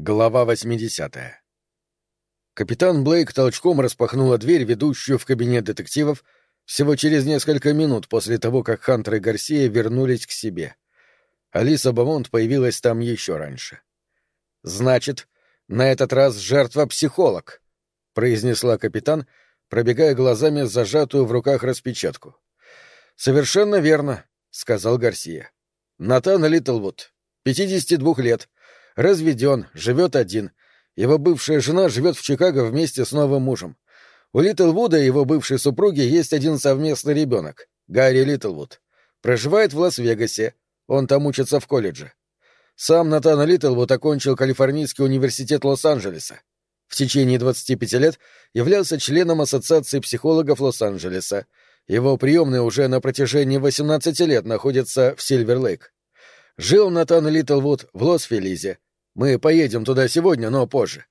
Глава 80. Капитан Блейк толчком распахнула дверь, ведущую в кабинет детективов, всего через несколько минут после того, как Хантер и Гарсия вернулись к себе. Алиса Бамонт появилась там еще раньше. «Значит, на этот раз жертва психолог», — произнесла капитан, пробегая глазами зажатую в руках распечатку. «Совершенно верно», — сказал Гарсия. «Натан Литлвуд, 52 лет» Разведен, живет один. Его бывшая жена живет в Чикаго вместе с новым мужем. У Литлвуда и его бывшей супруги есть один совместный ребенок — Гарри Литлвуд. Проживает в Лас-Вегасе. Он там учится в колледже. Сам Натан Литлвуд окончил Калифорнийский университет Лос-Анджелеса. В течение 25 лет являлся членом Ассоциации психологов Лос-Анджелеса. Его приемная уже на протяжении 18 лет находится в Сильвер-Лейк. Жил Натан Литлвуд в Лос-Фелизе, мы поедем туда сегодня, но позже.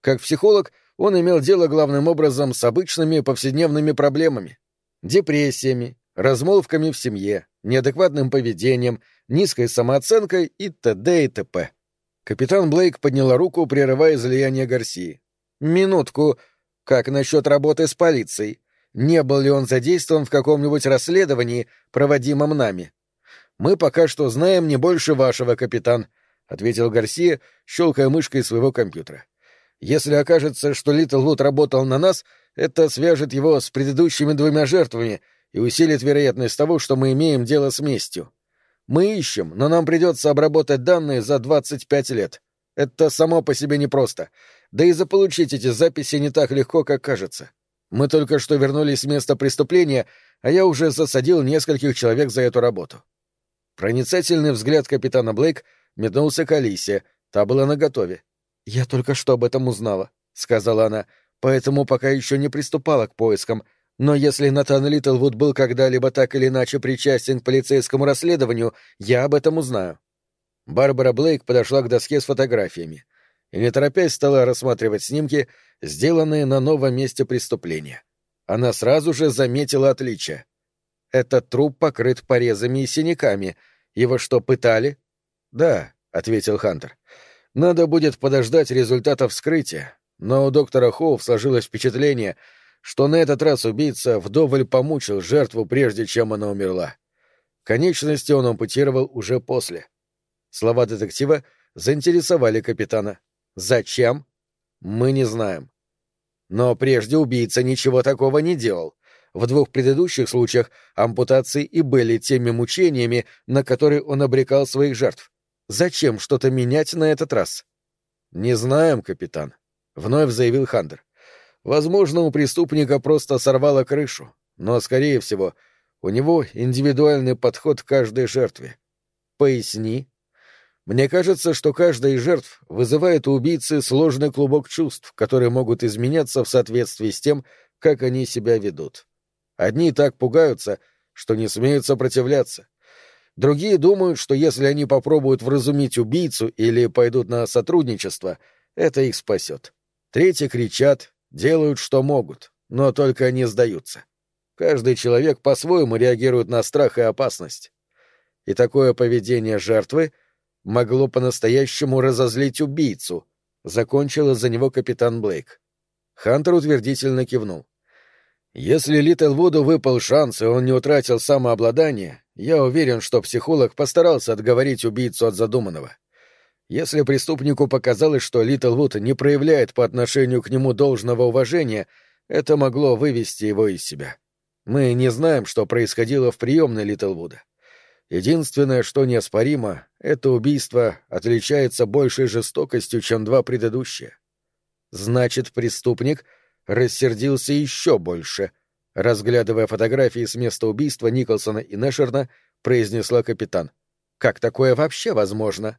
Как психолог, он имел дело главным образом с обычными повседневными проблемами. Депрессиями, размолвками в семье, неадекватным поведением, низкой самооценкой и т.д. и т.п. Капитан Блейк подняла руку, прерывая излияние Гарсии. «Минутку. Как насчет работы с полицией? Не был ли он задействован в каком-нибудь расследовании, проводимом нами? Мы пока что знаем не больше вашего, капитан ответил Гарсия, щелкая мышкой своего компьютера. Если окажется, что Литлвуд работал на нас, это свяжет его с предыдущими двумя жертвами и усилит вероятность того, что мы имеем дело с местью. Мы ищем, но нам придется обработать данные за 25 лет. Это само по себе непросто. Да и заполучить эти записи не так легко, как кажется. Мы только что вернулись с места преступления, а я уже засадил нескольких человек за эту работу. Проницательный взгляд капитана Блейк — метнулся к Алисе, та была наготове. «Я только что об этом узнала», — сказала она, — «поэтому пока еще не приступала к поискам. Но если Натан Литлвуд был когда-либо так или иначе причастен к полицейскому расследованию, я об этом узнаю». Барбара Блейк подошла к доске с фотографиями и, не торопясь, стала рассматривать снимки, сделанные на новом месте преступления. Она сразу же заметила отличие. Этот труп покрыт порезами и синяками. Его что, пытали? «Да», — ответил Хантер. «Надо будет подождать результатов вскрытия, но у доктора Хоув сложилось впечатление, что на этот раз убийца вдоволь помучил жертву, прежде чем она умерла. Конечности он ампутировал уже после. Слова детектива заинтересовали капитана. «Зачем?» «Мы не знаем». Но прежде убийца ничего такого не делал. В двух предыдущих случаях ампутации и были теми мучениями, на которые он обрекал своих жертв. Зачем что-то менять на этот раз? Не знаем, капитан, вновь заявил Хандер. Возможно, у преступника просто сорвало крышу, но, скорее всего, у него индивидуальный подход к каждой жертве. Поясни. Мне кажется, что каждая из жертв вызывает у убийцы сложный клубок чувств, которые могут изменяться в соответствии с тем, как они себя ведут. Одни так пугаются, что не смеют сопротивляться, Другие думают, что если они попробуют вразумить убийцу или пойдут на сотрудничество, это их спасет. Третьи кричат, делают, что могут, но только не сдаются. Каждый человек по-своему реагирует на страх и опасность. И такое поведение жертвы могло по-настоящему разозлить убийцу, закончила за него капитан Блейк. Хантер утвердительно кивнул. Если Литлвуду выпал шанс, и он не утратил самообладание, я уверен, что психолог постарался отговорить убийцу от задуманного. Если преступнику показалось, что Литлвуд не проявляет по отношению к нему должного уважения, это могло вывести его из себя. Мы не знаем, что происходило в приемной Литлвуда. Единственное, что неоспоримо, это убийство отличается большей жестокостью, чем два предыдущие. Значит, преступник — рассердился еще больше. Разглядывая фотографии с места убийства Николсона и Нэшерна, произнесла капитан. «Как такое вообще возможно?»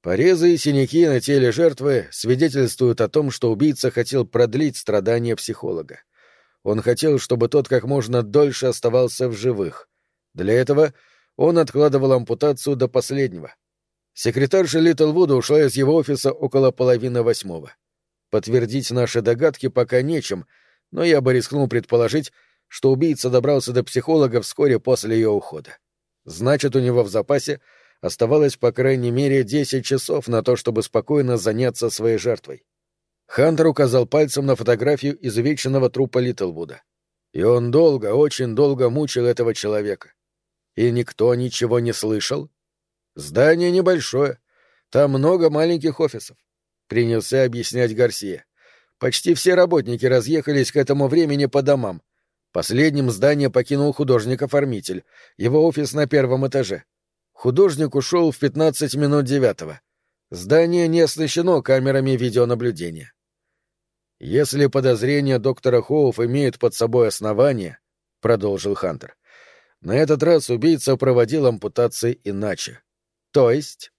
Порезы и синяки на теле жертвы свидетельствуют о том, что убийца хотел продлить страдания психолога. Он хотел, чтобы тот как можно дольше оставался в живых. Для этого он откладывал ампутацию до последнего. Секретарша Литлвуда ушла из его офиса около половины восьмого. Подтвердить наши догадки пока нечем, но я бы рискнул предположить, что убийца добрался до психолога вскоре после ее ухода. Значит, у него в запасе оставалось по крайней мере десять часов на то, чтобы спокойно заняться своей жертвой. Хантер указал пальцем на фотографию изувеченного трупа Литлвуда. И он долго, очень долго мучил этого человека. И никто ничего не слышал. Здание небольшое. Там много маленьких офисов. Принялся объяснять Гарсия. Почти все работники разъехались к этому времени по домам. Последним здание покинул художник-оформитель. Его офис на первом этаже. Художник ушел в 15 минут девятого. Здание не оснащено камерами видеонаблюдения. «Если подозрения доктора Хоуф имеют под собой основания», — продолжил Хантер, — «на этот раз убийца проводил ампутации иначе. То есть...»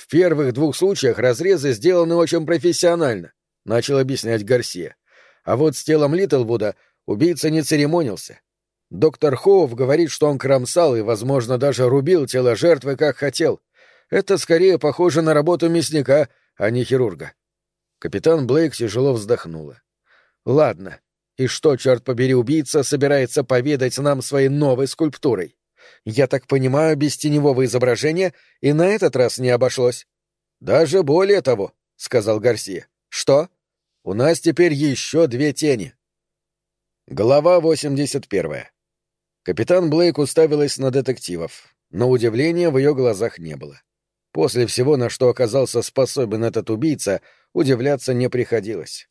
«В первых двух случаях разрезы сделаны очень профессионально», — начал объяснять Гарсия. «А вот с телом Литлвуда убийца не церемонился. Доктор Хоуф говорит, что он кромсал и, возможно, даже рубил тело жертвы, как хотел. Это скорее похоже на работу мясника, а не хирурга. Капитан Блейк тяжело вздохнула. «Ладно. И что, черт побери, убийца собирается поведать нам своей новой скульптурой? Я так понимаю, без теневого изображения и на этот раз не обошлось». «Даже более того», — сказал Гарсия. «Что? У нас теперь еще две тени». Глава 81. Капитан Блейк уставилась на детективов, но удивления в ее глазах не было. После всего, на что оказался способен этот убийца, удивляться не приходилось.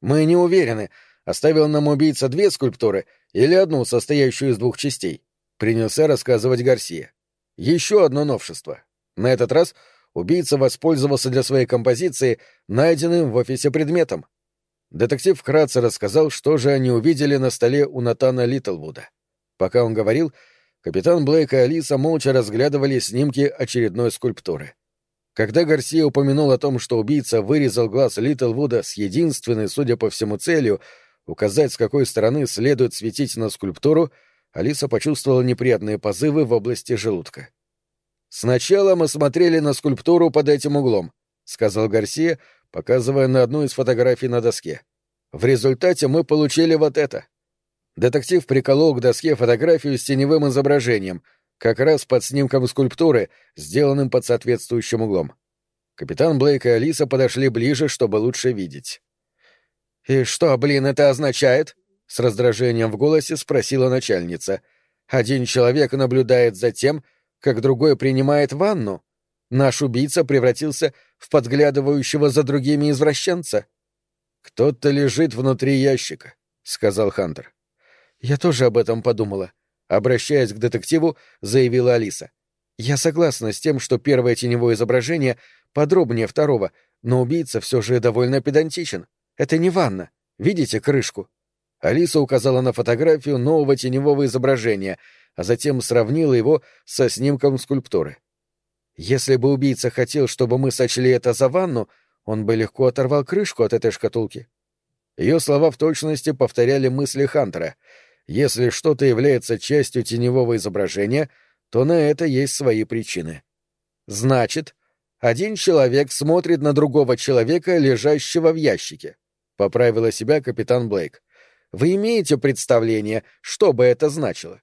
Мы не уверены, оставил нам убийца две скульптуры или одну, состоящую из двух частей, принялся рассказывать Гарсия. Еще одно новшество. На этот раз убийца воспользовался для своей композиции найденным в офисе предметом. Детектив вкратце рассказал, что же они увидели на столе у Натана Литлвуда. Пока он говорил, капитан Блейк и Алиса молча разглядывали снимки очередной скульптуры. Когда Гарсия упомянул о том, что убийца вырезал глаз Литлвуда с единственной, судя по всему, целью указать, с какой стороны следует светить на скульптуру, Алиса почувствовала неприятные позывы в области желудка. «Сначала мы смотрели на скульптуру под этим углом», — сказал Гарсия, показывая на одну из фотографий на доске. «В результате мы получили вот это». Детектив приколол к доске фотографию с теневым изображением, как раз под снимком скульптуры, сделанным под соответствующим углом. Капитан Блейк и Алиса подошли ближе, чтобы лучше видеть. «И что, блин, это означает?» — с раздражением в голосе спросила начальница. «Один человек наблюдает за тем, как другой принимает ванну. Наш убийца превратился в подглядывающего за другими извращенца». «Кто-то лежит внутри ящика», — сказал Хантер. «Я тоже об этом подумала», Обращаясь к детективу, заявила Алиса. «Я согласна с тем, что первое теневое изображение подробнее второго, но убийца все же довольно педантичен. Это не ванна. Видите крышку?» Алиса указала на фотографию нового теневого изображения, а затем сравнила его со снимком скульптуры. «Если бы убийца хотел, чтобы мы сочли это за ванну, он бы легко оторвал крышку от этой шкатулки». Ее слова в точности повторяли мысли Хантера — если что-то является частью теневого изображения, то на это есть свои причины. Значит, один человек смотрит на другого человека, лежащего в ящике. Поправила себя капитан Блейк. Вы имеете представление, что бы это значило?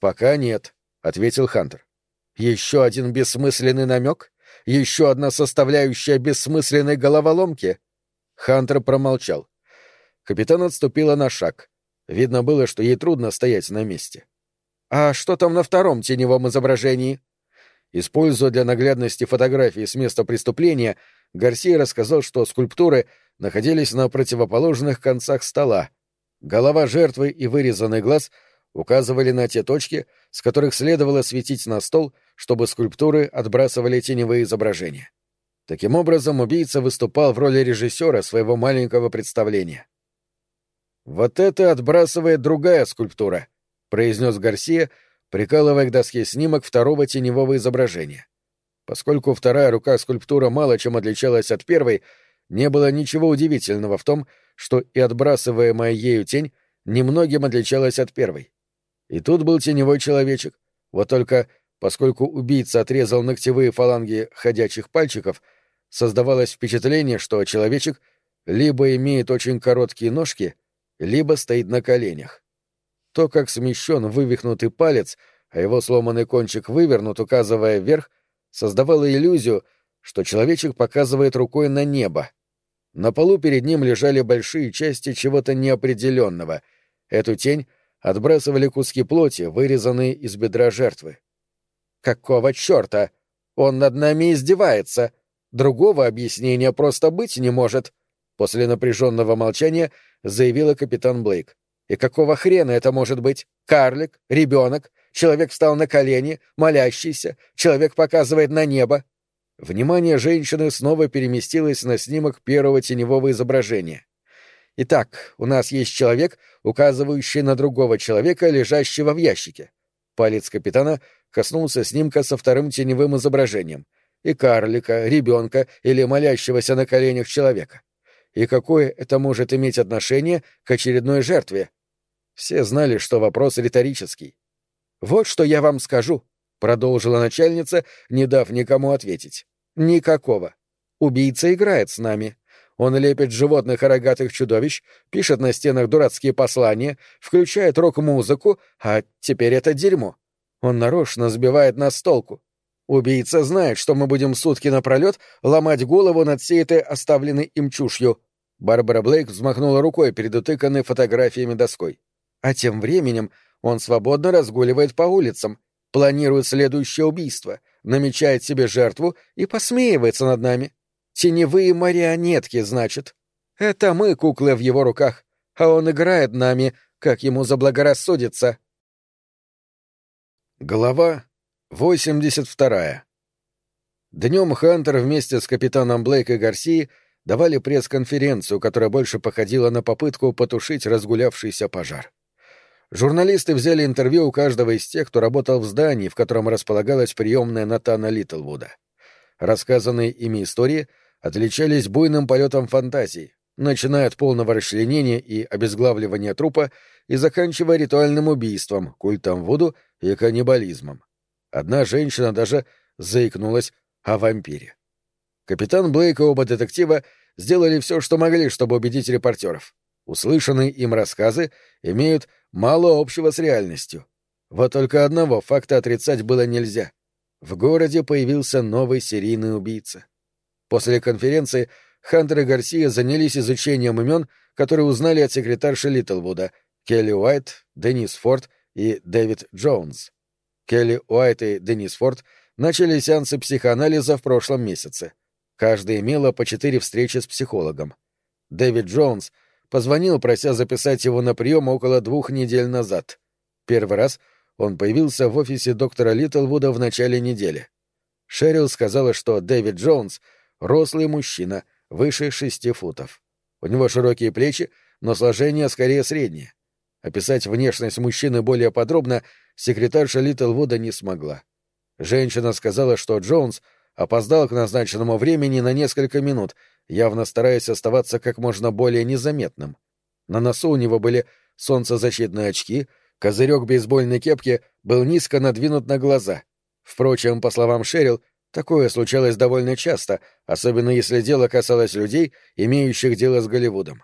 Пока нет, ответил Хантер. Еще один бессмысленный намек? Еще одна составляющая бессмысленной головоломки? Хантер промолчал. Капитан отступила на шаг. Видно было, что ей трудно стоять на месте. «А что там на втором теневом изображении?» Используя для наглядности фотографии с места преступления, Гарсия рассказал, что скульптуры находились на противоположных концах стола. Голова жертвы и вырезанный глаз указывали на те точки, с которых следовало светить на стол, чтобы скульптуры отбрасывали теневые изображения. Таким образом, убийца выступал в роли режиссера своего маленького представления. «Вот это отбрасывает другая скульптура», — произнес Гарсия, прикалывая к доске снимок второго теневого изображения. Поскольку вторая рука скульптура мало чем отличалась от первой, не было ничего удивительного в том, что и отбрасываемая ею тень немногим отличалась от первой. И тут был теневой человечек, вот только поскольку убийца отрезал ногтевые фаланги ходячих пальчиков, создавалось впечатление, что человечек либо имеет очень короткие ножки, либо стоит на коленях. То, как смещен вывихнутый палец, а его сломанный кончик вывернут, указывая вверх, создавало иллюзию, что человечек показывает рукой на небо. На полу перед ним лежали большие части чего-то неопределенного. Эту тень отбрасывали куски плоти, вырезанные из бедра жертвы. «Какого черта? Он над нами издевается! Другого объяснения просто быть не может!» После напряженного молчания заявила капитан Блейк. «И какого хрена это может быть? Карлик? Ребенок? Человек встал на колени, молящийся, человек показывает на небо. Внимание женщины снова переместилось на снимок первого теневого изображения. Итак, у нас есть человек, указывающий на другого человека, лежащего в ящике. Палец капитана коснулся снимка со вторым теневым изображением. И карлика, ребенка или молящегося на коленях человека. И какое это может иметь отношение к очередной жертве? Все знали, что вопрос риторический. «Вот что я вам скажу», — продолжила начальница, не дав никому ответить. «Никакого. Убийца играет с нами. Он лепит животных и рогатых чудовищ, пишет на стенах дурацкие послания, включает рок-музыку, а теперь это дерьмо. Он нарочно сбивает нас с толку. Убийца знает, что мы будем сутки напролет ломать голову над всей этой оставленной им чушью». Барбара Блейк взмахнула рукой перед утыканной фотографиями доской. А тем временем он свободно разгуливает по улицам, планирует следующее убийство, намечает себе жертву и посмеивается над нами. Теневые марионетки, значит. Это мы, куклы в его руках, а он играет нами, как ему заблагорассудится. Глава 82. Днем Хантер вместе с капитаном Блейк и Гарсией давали пресс-конференцию, которая больше походила на попытку потушить разгулявшийся пожар. Журналисты взяли интервью у каждого из тех, кто работал в здании, в котором располагалась приемная Натана Литлвуда. Рассказанные ими истории отличались буйным полетом фантазии, начиная от полного расчленения и обезглавливания трупа и заканчивая ритуальным убийством, культом Вуду и каннибализмом. Одна женщина даже заикнулась о вампире. Капитан Блейк и оба детектива сделали все, что могли, чтобы убедить репортеров. Услышанные им рассказы имеют мало общего с реальностью. Вот только одного факта отрицать было нельзя. В городе появился новый серийный убийца. После конференции Хантер и Гарсия занялись изучением имен, которые узнали от секретарши Литлвуда — Келли Уайт, Денис Форд и Дэвид Джонс. Келли Уайт и Денис Форд начали сеансы психоанализа в прошлом месяце. Каждая имела по четыре встречи с психологом. Дэвид Джонс позвонил, прося записать его на прием около двух недель назад. Первый раз он появился в офисе доктора Литлвуда в начале недели. Шерил сказала, что Дэвид Джонс — рослый мужчина, выше шести футов. У него широкие плечи, но сложение скорее среднее. Описать внешность мужчины более подробно секретарша Литлвуда не смогла. Женщина сказала, что Джонс опоздал к назначенному времени на несколько минут — явно стараясь оставаться как можно более незаметным. На носу у него были солнцезащитные очки, козырек бейсбольной кепки был низко надвинут на глаза. Впрочем, по словам Шерил, такое случалось довольно часто, особенно если дело касалось людей, имеющих дело с Голливудом.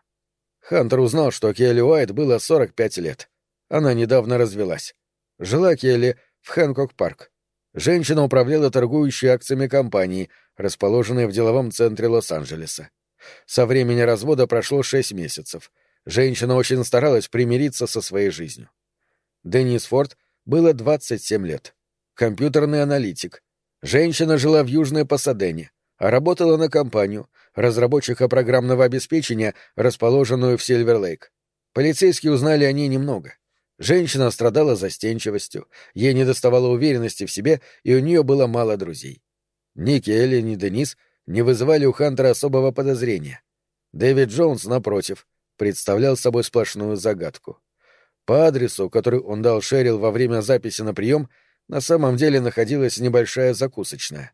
Хантер узнал, что Келли Уайт было 45 лет. Она недавно развелась. Жила Келли в Хэнкок-парк. Женщина управляла торгующей акциями компании, расположенной в деловом центре Лос-Анджелеса. Со времени развода прошло шесть месяцев. Женщина очень старалась примириться со своей жизнью. Деннис Форд было 27 лет. Компьютерный аналитик. Женщина жила в Южной Пасадене, а работала на компанию, разработчика программного обеспечения, расположенную в Сильвер-Лейк. Полицейские узнали о ней немного. Женщина страдала застенчивостью, ей недоставало уверенности в себе, и у нее было мало друзей. Ни Келли, ни Денис не вызывали у Хантера особого подозрения. Дэвид Джонс, напротив, представлял собой сплошную загадку. По адресу, который он дал Шерил во время записи на прием, на самом деле находилась небольшая закусочная.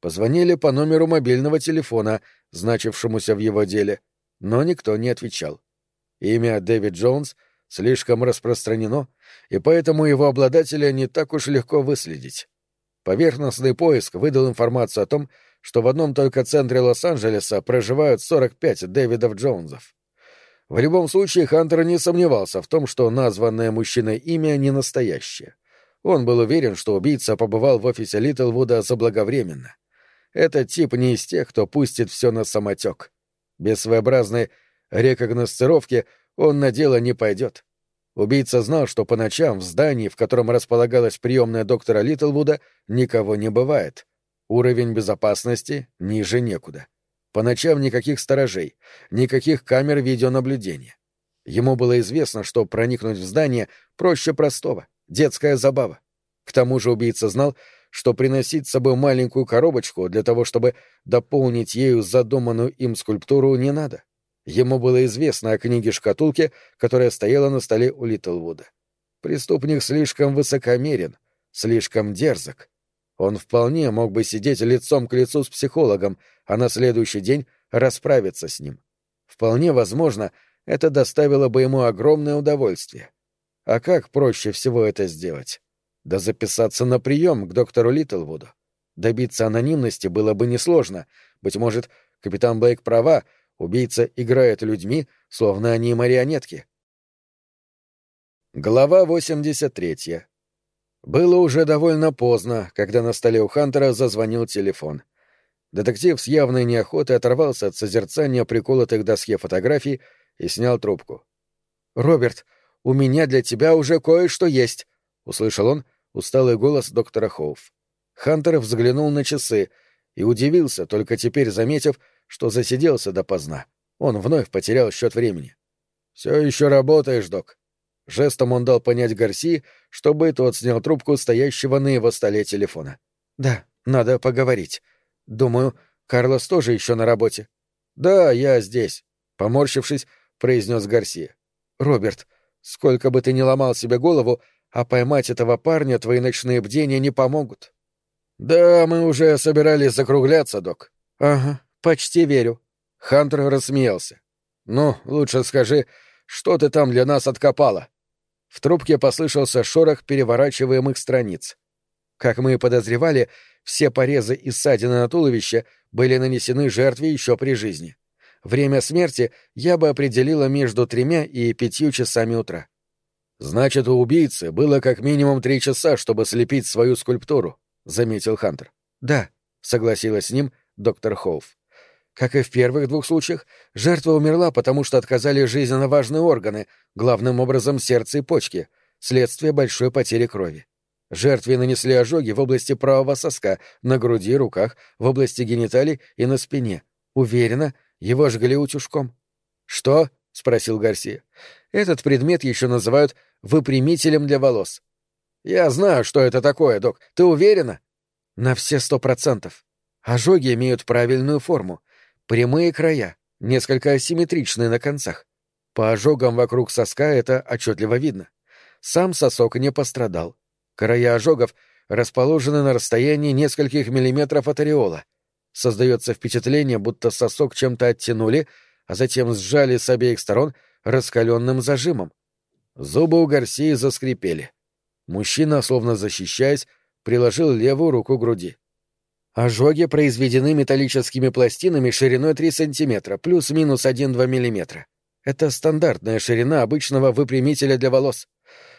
Позвонили по номеру мобильного телефона, значившемуся в его деле, но никто не отвечал. Имя Дэвид Джонс — слишком распространено, и поэтому его обладателя не так уж легко выследить. Поверхностный поиск выдал информацию о том, что в одном только центре Лос-Анджелеса проживают 45 Дэвидов Джонсов. В любом случае Хантер не сомневался в том, что названное мужчиной имя не настоящее. Он был уверен, что убийца побывал в офисе Литлвуда заблаговременно. Этот тип не из тех, кто пустит все на самотек. Без своеобразной рекогносцировки он на дело не пойдет. Убийца знал, что по ночам в здании, в котором располагалась приемная доктора Литлвуда, никого не бывает. Уровень безопасности ниже некуда. По ночам никаких сторожей, никаких камер видеонаблюдения. Ему было известно, что проникнуть в здание проще простого, детская забава. К тому же убийца знал, что приносить с собой маленькую коробочку для того, чтобы дополнить ею задуманную им скульптуру, не надо. Ему было известно о книге-шкатулке, которая стояла на столе у Литлвуда. Преступник слишком высокомерен, слишком дерзок. Он вполне мог бы сидеть лицом к лицу с психологом, а на следующий день расправиться с ним. Вполне возможно, это доставило бы ему огромное удовольствие. А как проще всего это сделать? Да записаться на прием к доктору Литлвуду. Добиться анонимности было бы несложно. Быть может, капитан Блейк права, Убийца играет людьми, словно они марионетки. Глава 83. Было уже довольно поздно, когда на столе у Хантера зазвонил телефон. Детектив с явной неохотой оторвался от созерцания приколотых доске фотографий и снял трубку. «Роберт, у меня для тебя уже кое-что есть», — услышал он усталый голос доктора Хоуф. Хантер взглянул на часы и удивился, только теперь заметив, что засиделся допоздна. Он вновь потерял счет времени. «Все еще работаешь, док». Жестом он дал понять Гарси, чтобы тот снял трубку стоящего на его столе телефона. «Да, надо поговорить. Думаю, Карлос тоже еще на работе». «Да, я здесь», — поморщившись, произнес Гарси. «Роберт, сколько бы ты ни ломал себе голову, а поймать этого парня твои ночные бдения не помогут». «Да, мы уже собирались закругляться, док». «Ага, «Почти верю». Хантер рассмеялся. «Ну, лучше скажи, что ты там для нас откопала?» В трубке послышался шорох переворачиваемых страниц. Как мы и подозревали, все порезы и ссадины на туловище были нанесены жертве еще при жизни. Время смерти я бы определила между тремя и пятью часами утра. «Значит, у убийцы было как минимум три часа, чтобы слепить свою скульптуру», — заметил Хантер. «Да», — согласилась с ним доктор Хоуф. Как и в первых двух случаях, жертва умерла, потому что отказали жизненно важные органы, главным образом сердце и почки, следствие большой потери крови. Жертве нанесли ожоги в области правого соска, на груди, руках, в области гениталий и на спине. Уверена, его жгли утюжком. «Что?» — спросил Гарсия. «Этот предмет еще называют выпрямителем для волос». «Я знаю, что это такое, док. Ты уверена?» «На все сто процентов. Ожоги имеют правильную форму. Прямые края, несколько асимметричные на концах. По ожогам вокруг соска это отчетливо видно. Сам сосок не пострадал. Края ожогов расположены на расстоянии нескольких миллиметров от ореола. Создается впечатление, будто сосок чем-то оттянули, а затем сжали с обеих сторон раскаленным зажимом. Зубы у Гарсии заскрипели. Мужчина, словно защищаясь, приложил левую руку к груди. Ожоги произведены металлическими пластинами шириной 3 см, плюс-минус 1-2 мм. Это стандартная ширина обычного выпрямителя для волос.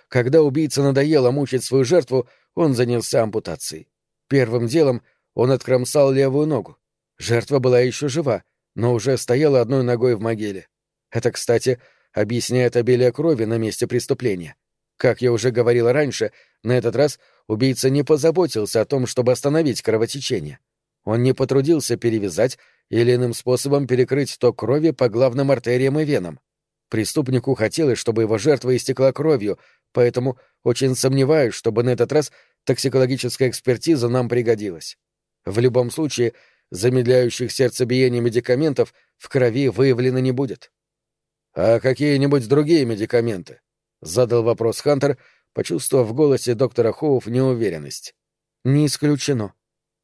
Когда убийца надоело мучить свою жертву, он занялся ампутацией. Первым делом он откромсал левую ногу. Жертва была еще жива, но уже стояла одной ногой в могиле. Это, кстати, объясняет обилие крови на месте преступления. Как я уже говорил раньше, на этот раз убийца не позаботился о том, чтобы остановить кровотечение. Он не потрудился перевязать или иным способом перекрыть ток крови по главным артериям и венам. Преступнику хотелось, чтобы его жертва истекла кровью, поэтому очень сомневаюсь, чтобы на этот раз токсикологическая экспертиза нам пригодилась. В любом случае, замедляющих сердцебиение медикаментов в крови выявлено не будет. А какие-нибудь другие медикаменты? Задал вопрос Хантер, почувствовав в голосе доктора Хоуф неуверенность. «Не исключено.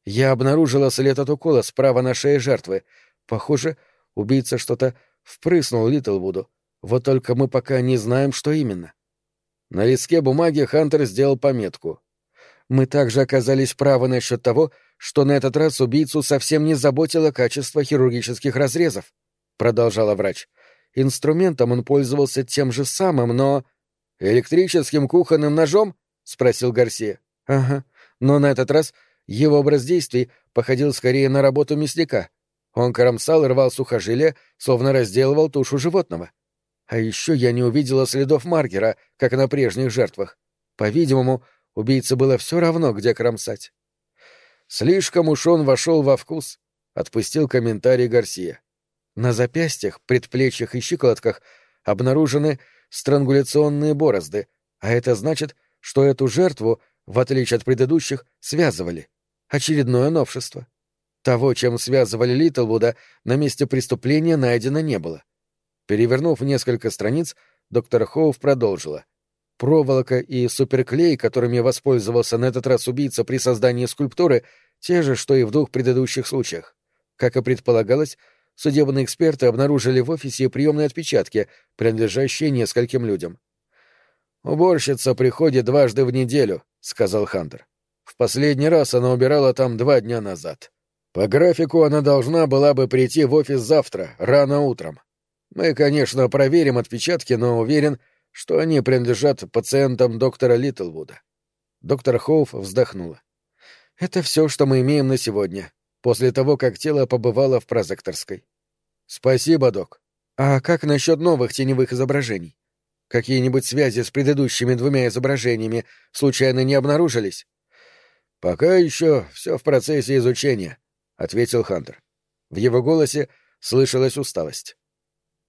Я обнаружила след от укола справа на шее жертвы. Похоже, убийца что-то впрыснул Литлвуду. Вот только мы пока не знаем, что именно». На листке бумаги Хантер сделал пометку. «Мы также оказались правы насчет того, что на этот раз убийцу совсем не заботило качество хирургических разрезов», — продолжала врач. «Инструментом он пользовался тем же самым, но...» «Электрическим кухонным ножом?» — спросил Гарсия. Ага. Но на этот раз его образ действий походил скорее на работу мясника. Он кромсал и рвал сухожилия, словно разделывал тушу животного. А еще я не увидела следов маркера, как на прежних жертвах. По-видимому, убийце было все равно, где кромсать. Слишком уж он вошел во вкус, — отпустил комментарий Гарсия. На запястьях, предплечьях и щиколотках обнаружены странгуляционные борозды, а это значит, что эту жертву, в отличие от предыдущих, связывали. Очередное новшество. Того, чем связывали Литлвуда, на месте преступления найдено не было. Перевернув несколько страниц, доктор Хоув продолжила. Проволока и суперклей, которыми воспользовался на этот раз убийца при создании скульптуры, те же, что и в двух предыдущих случаях. Как и предполагалось, судебные эксперты обнаружили в офисе приемные отпечатки, принадлежащие нескольким людям. «Уборщица приходит дважды в неделю», — сказал Хантер. «В последний раз она убирала там два дня назад. По графику она должна была бы прийти в офис завтра, рано утром. Мы, конечно, проверим отпечатки, но уверен, что они принадлежат пациентам доктора Литлвуда. Доктор Хоуф вздохнула. Это все, что мы имеем на сегодня, после того, как тело побывало в прозекторской. Спасибо, док. А как насчет новых теневых изображений? Какие-нибудь связи с предыдущими двумя изображениями случайно не обнаружились? Пока еще все в процессе изучения, ответил Хантер. В его голосе слышалась усталость.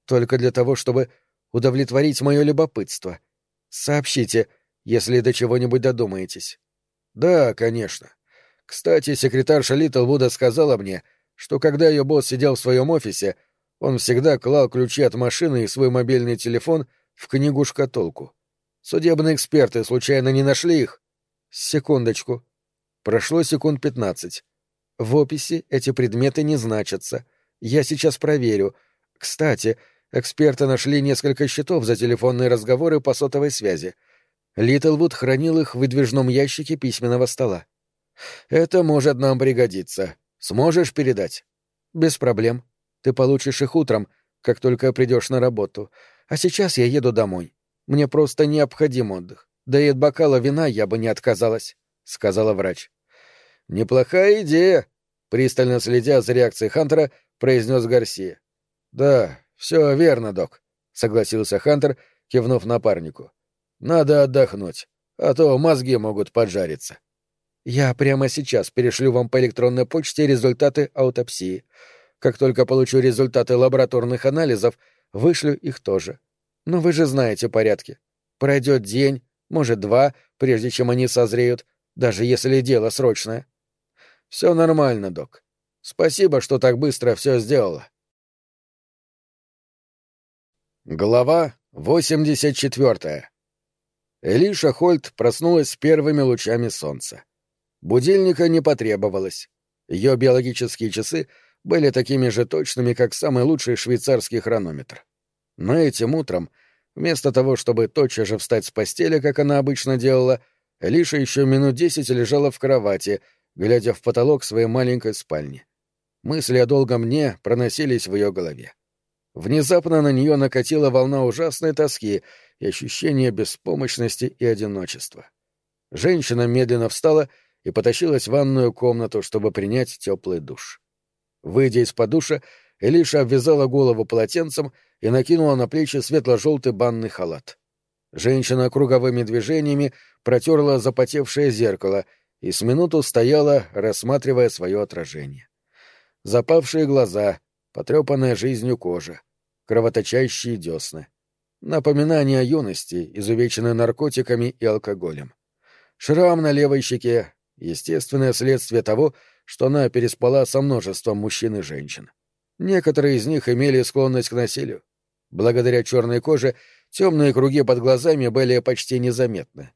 Только для того, чтобы удовлетворить мое любопытство. Сообщите, если до чего-нибудь додумаетесь. Да, конечно. Кстати, секретарша Литлвуда сказала мне, что когда ее босс сидел в своем офисе, он всегда клал ключи от машины и свой мобильный телефон в книгу-шкатулку. Судебные эксперты случайно не нашли их? Секундочку. Прошло секунд пятнадцать. В описи эти предметы не значатся. Я сейчас проверю. Кстати, Эксперты нашли несколько счетов за телефонные разговоры по сотовой связи. Литлвуд хранил их в выдвижном ящике письменного стола. «Это может нам пригодиться. Сможешь передать?» «Без проблем. Ты получишь их утром, как только придешь на работу. А сейчас я еду домой. Мне просто необходим отдых. Да и от бокала вина я бы не отказалась», — сказала врач. «Неплохая идея», — пристально следя за реакцией Хантера, произнес Гарсия. «Да, «Все верно, док», — согласился Хантер, кивнув напарнику. «Надо отдохнуть, а то мозги могут поджариться». «Я прямо сейчас перешлю вам по электронной почте результаты аутопсии. Как только получу результаты лабораторных анализов, вышлю их тоже. Но вы же знаете порядки. Пройдет день, может, два, прежде чем они созреют, даже если дело срочное». «Все нормально, док. Спасибо, что так быстро все сделала». Глава 84. Элиша Хольт проснулась с первыми лучами солнца. Будильника не потребовалось. Ее биологические часы были такими же точными, как самый лучший швейцарский хронометр. Но этим утром, вместо того, чтобы тотчас же встать с постели, как она обычно делала, Элиша еще минут десять лежала в кровати, глядя в потолок своей маленькой спальни. Мысли о долгом дне проносились в ее голове. Внезапно на нее накатила волна ужасной тоски и ощущения беспомощности и одиночества. Женщина медленно встала и потащилась в ванную комнату, чтобы принять теплый душ. Выйдя из-под душа, Элиша обвязала голову полотенцем и накинула на плечи светло-желтый банный халат. Женщина круговыми движениями протерла запотевшее зеркало и с минуту стояла, рассматривая свое отражение. Запавшие глаза, потрепанная жизнью кожа, кровоточащие десны. Напоминание о юности, изувеченной наркотиками и алкоголем. Шрам на левой щеке — естественное следствие того, что она переспала со множеством мужчин и женщин. Некоторые из них имели склонность к насилию. Благодаря черной коже темные круги под глазами были почти незаметны.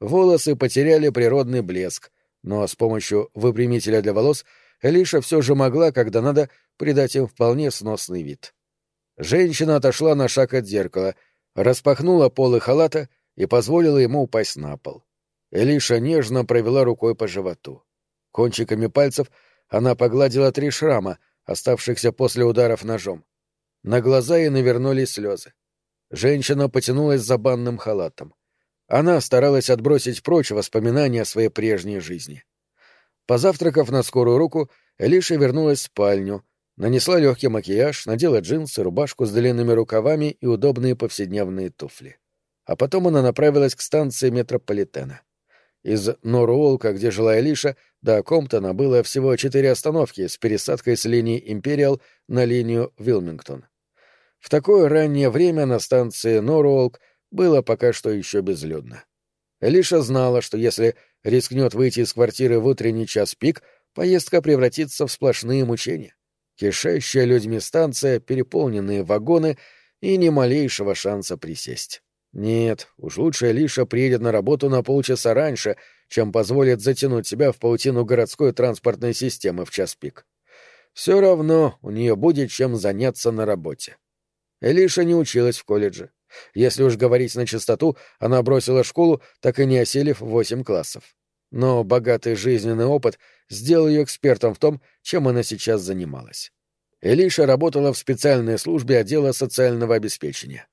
Волосы потеряли природный блеск, но с помощью выпрямителя для волос Элиша все же могла, когда надо, придать им вполне сносный вид. Женщина отошла на шаг от зеркала, распахнула полы халата и позволила ему упасть на пол. Элиша нежно провела рукой по животу. Кончиками пальцев она погладила три шрама, оставшихся после ударов ножом. На глаза ей навернулись слезы. Женщина потянулась за банным халатом. Она старалась отбросить прочь воспоминания о своей прежней жизни. Позавтракав на скорую руку, Элиша вернулась в спальню, нанесла легкий макияж, надела джинсы, рубашку с длинными рукавами и удобные повседневные туфли. А потом она направилась к станции метрополитена. Из Норуолка, где жила Элиша, до Комптона было всего четыре остановки с пересадкой с линии Империал на линию Вилмингтон. В такое раннее время на станции Норуолк было пока что еще безлюдно. Элиша знала, что если рискнет выйти из квартиры в утренний час пик, поездка превратится в сплошные мучения. Кишащая людьми станция, переполненные вагоны и ни малейшего шанса присесть. Нет, уж лучше Лиша приедет на работу на полчаса раньше, чем позволит затянуть себя в паутину городской транспортной системы в час пик. Все равно у нее будет чем заняться на работе. Элиша не училась в колледже. Если уж говорить на чистоту, она бросила школу, так и не оселив восемь классов. Но богатый жизненный опыт сделал ее экспертом в том, чем она сейчас занималась. Элиша работала в специальной службе отдела социального обеспечения.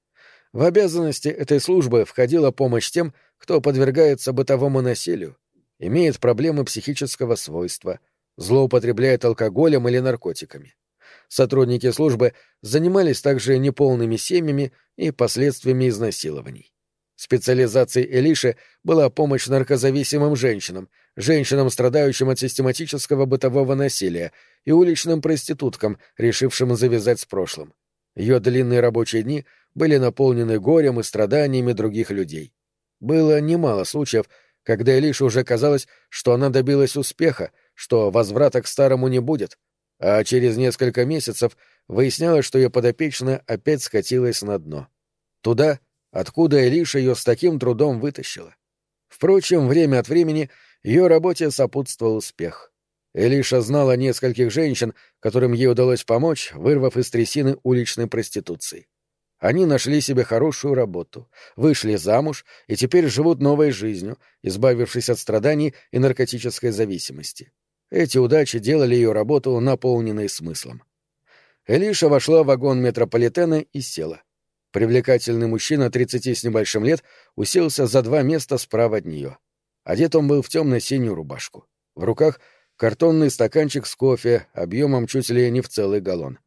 В обязанности этой службы входила помощь тем, кто подвергается бытовому насилию, имеет проблемы психического свойства, злоупотребляет алкоголем или наркотиками. Сотрудники службы занимались также неполными семьями и последствиями изнасилований. Специализацией Элиши была помощь наркозависимым женщинам, женщинам, страдающим от систематического бытового насилия, и уличным проституткам, решившим завязать с прошлым. Ее длинные рабочие дни были наполнены горем и страданиями других людей. Было немало случаев, когда Элише уже казалось, что она добилась успеха, что возврата к старому не будет, а через несколько месяцев выяснялось, что ее подопечная опять скатилась на дно. Туда, откуда Элиша ее с таким трудом вытащила. Впрочем, время от времени ее работе сопутствовал успех. Элиша знала нескольких женщин, которым ей удалось помочь, вырвав из трясины уличной проституции. Они нашли себе хорошую работу, вышли замуж и теперь живут новой жизнью, избавившись от страданий и наркотической зависимости. Эти удачи делали ее работу наполненной смыслом. Элиша вошла в вагон метрополитена и села. Привлекательный мужчина тридцати с небольшим лет уселся за два места справа от нее. Одет он был в темно-синюю рубашку. В руках картонный стаканчик с кофе объемом чуть ли не в целый галлон.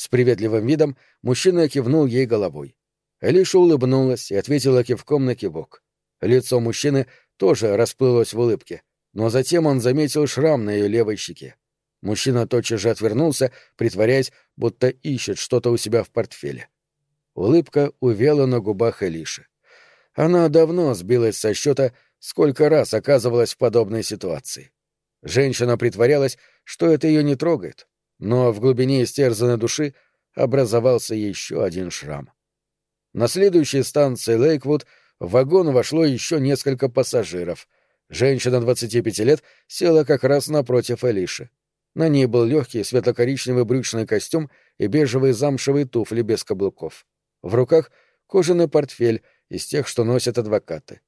С приветливым видом мужчина кивнул ей головой. Элиша улыбнулась и ответила кивком на кивок. Лицо мужчины тоже расплылось в улыбке, но затем он заметил шрам на ее левой щеке. Мужчина тотчас же отвернулся, притворяясь, будто ищет что-то у себя в портфеле. Улыбка увела на губах Элиши. Она давно сбилась со счета, сколько раз оказывалась в подобной ситуации. Женщина притворялась, что это ее не трогает, но в глубине истерзанной души образовался еще один шрам. На следующей станции Лейквуд в вагон вошло еще несколько пассажиров. Женщина 25 лет села как раз напротив Элиши. На ней был легкий светло-коричневый брючный костюм и бежевые замшевые туфли без каблуков. В руках кожаный портфель из тех, что носят адвокаты.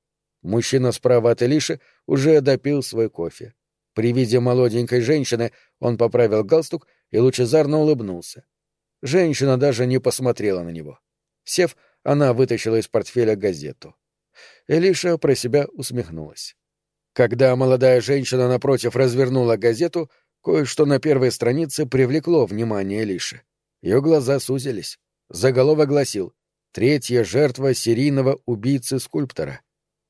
Мужчина справа от Элиши уже допил свой кофе. При виде молоденькой женщины он поправил галстук и лучезарно улыбнулся. Женщина даже не посмотрела на него. Сев, она вытащила из портфеля газету. Элиша про себя усмехнулась. Когда молодая женщина напротив развернула газету, кое-что на первой странице привлекло внимание Элиши. Ее глаза сузились. Заголовок гласил «Третья жертва серийного убийцы-скульптора».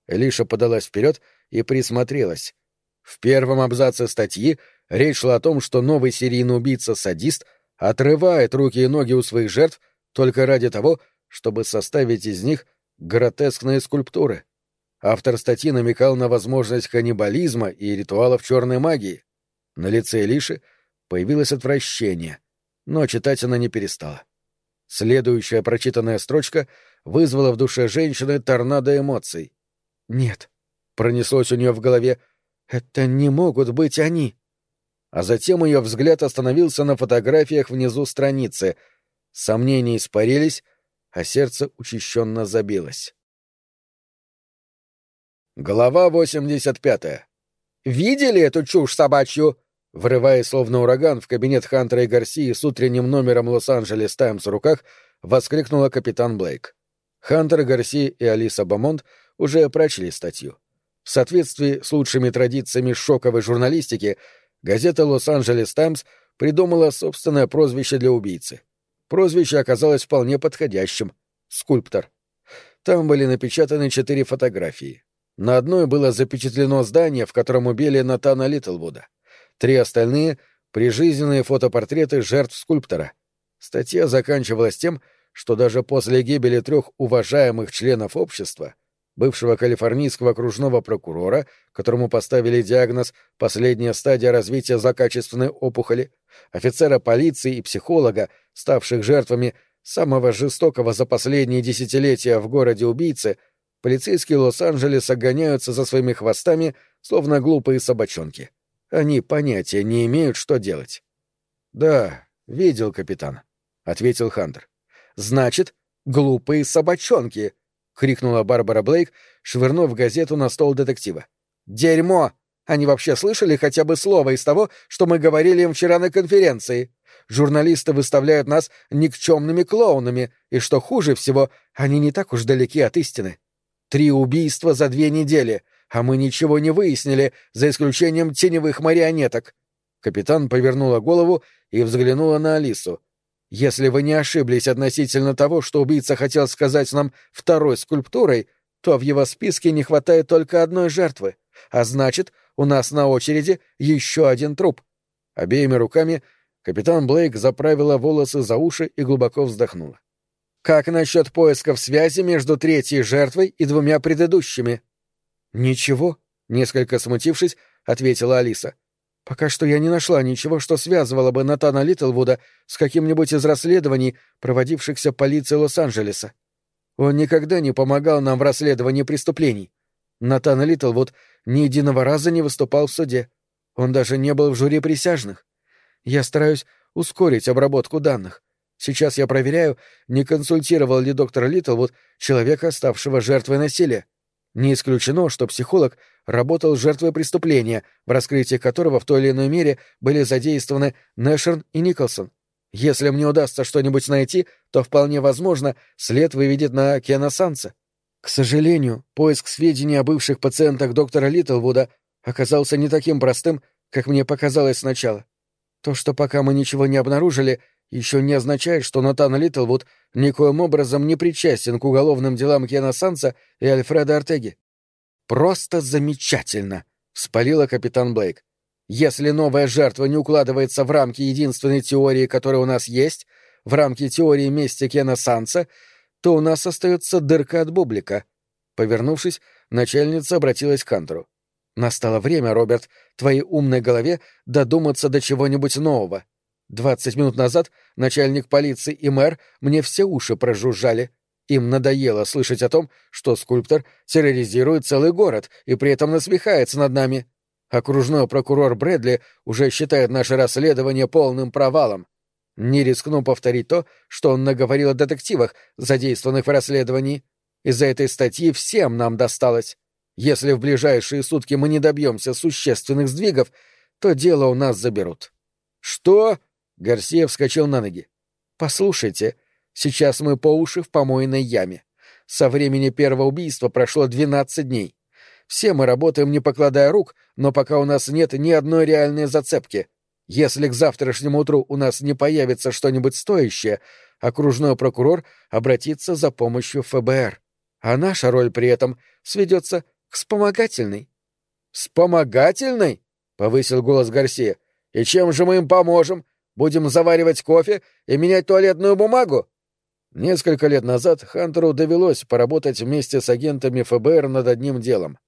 Элиша подалась вперед и присмотрелась. В первом абзаце статьи речь шла о том, что новый серийный убийца-садист отрывает руки и ноги у своих жертв только ради того, чтобы составить из них гротескные скульптуры. Автор статьи намекал на возможность каннибализма и ритуалов черной магии. На лице Элиши появилось отвращение, но читать она не перестала. Следующая прочитанная строчка вызвала в душе женщины торнадо эмоций. «Нет», — пронеслось у нее в голове, — это не могут быть они. А затем ее взгляд остановился на фотографиях внизу страницы. Сомнения испарились, а сердце учащенно забилось. Глава 85. «Видели эту чушь собачью?» Врываясь словно ураган в кабинет Хантера и Гарсии с утренним номером «Лос-Анджелес Таймс» в руках, воскликнула капитан Блейк. Хантер, Гарси и Алиса Бамонт уже прочли статью. В соответствии с лучшими традициями шоковой журналистики, газета «Лос-Анджелес Таймс» придумала собственное прозвище для убийцы. Прозвище оказалось вполне подходящим — «Скульптор». Там были напечатаны четыре фотографии. На одной было запечатлено здание, в котором убили Натана Литлвуда. Три остальные — прижизненные фотопортреты жертв скульптора. Статья заканчивалась тем, что даже после гибели трех уважаемых членов общества, бывшего калифорнийского окружного прокурора, которому поставили диагноз «последняя стадия развития злокачественной опухоли», офицера полиции и психолога, ставших жертвами самого жестокого за последние десятилетия в городе убийцы, полицейские Лос-Анджелеса гоняются за своими хвостами, словно глупые собачонки. Они понятия не имеют, что делать. — Да, видел, капитан, — ответил Хантер. — Значит, глупые собачонки! — крикнула Барбара Блейк, швырнув газету на стол детектива. «Дерьмо! Они вообще слышали хотя бы слово из того, что мы говорили им вчера на конференции? Журналисты выставляют нас никчемными клоунами, и, что хуже всего, они не так уж далеки от истины. Три убийства за две недели, а мы ничего не выяснили, за исключением теневых марионеток». Капитан повернула голову и взглянула на Алису. «Если вы не ошиблись относительно того, что убийца хотел сказать нам второй скульптурой, то в его списке не хватает только одной жертвы, а значит, у нас на очереди еще один труп». Обеими руками капитан Блейк заправила волосы за уши и глубоко вздохнула. «Как насчет поисков связи между третьей жертвой и двумя предыдущими?» «Ничего», — несколько смутившись, ответила Алиса. «Пока что я не нашла ничего, что связывало бы Натана Литлвуда с каким-нибудь из расследований, проводившихся полицией Лос-Анджелеса. Он никогда не помогал нам в расследовании преступлений. Натан Литлвуд ни единого раза не выступал в суде. Он даже не был в жюри присяжных. Я стараюсь ускорить обработку данных. Сейчас я проверяю, не консультировал ли доктор Литлвуд человека, ставшего жертвой насилия. Не исключено, что психолог работал жертвой преступления, в раскрытии которого в той или иной мере были задействованы Нэшерн и Николсон. Если мне удастся что-нибудь найти, то вполне возможно, след выведет на Кена Санса. К сожалению, поиск сведений о бывших пациентах доктора Литлвуда оказался не таким простым, как мне показалось сначала. То, что пока мы ничего не обнаружили, еще не означает, что Натан Литлвуд никоим образом не причастен к уголовным делам Кена Санса и Альфреда Артеги. «Просто замечательно!» — вспалила капитан Блейк. «Если новая жертва не укладывается в рамки единственной теории, которая у нас есть, в рамки теории мести Кена Санса, то у нас остается дырка от бублика». Повернувшись, начальница обратилась к Хантеру. Настало время, Роберт, твоей умной голове додуматься до чего-нибудь нового. Двадцать минут назад начальник полиции и мэр мне все уши прожужжали. Им надоело слышать о том, что скульптор терроризирует целый город и при этом насмехается над нами. Окружной прокурор Брэдли уже считает наше расследование полным провалом. Не рискну повторить то, что он наговорил о детективах, задействованных в расследовании. Из-за этой статьи всем нам досталось. Если в ближайшие сутки мы не добьемся существенных сдвигов, то дело у нас заберут. Что? Гарсия вскочил на ноги. Послушайте, сейчас мы по уши в помойной яме. Со времени первого убийства прошло двенадцать дней. Все мы работаем не покладая рук, но пока у нас нет ни одной реальной зацепки. Если к завтрашнему утру у нас не появится что-нибудь стоящее, окружной прокурор обратится за помощью ФБР. А наша роль при этом сведется Вспомогательный. Вспомогательный? повысил голос Гарсия. И чем же мы им поможем? Будем заваривать кофе и менять туалетную бумагу? Несколько лет назад Хантеру довелось поработать вместе с агентами ФБР над одним делом.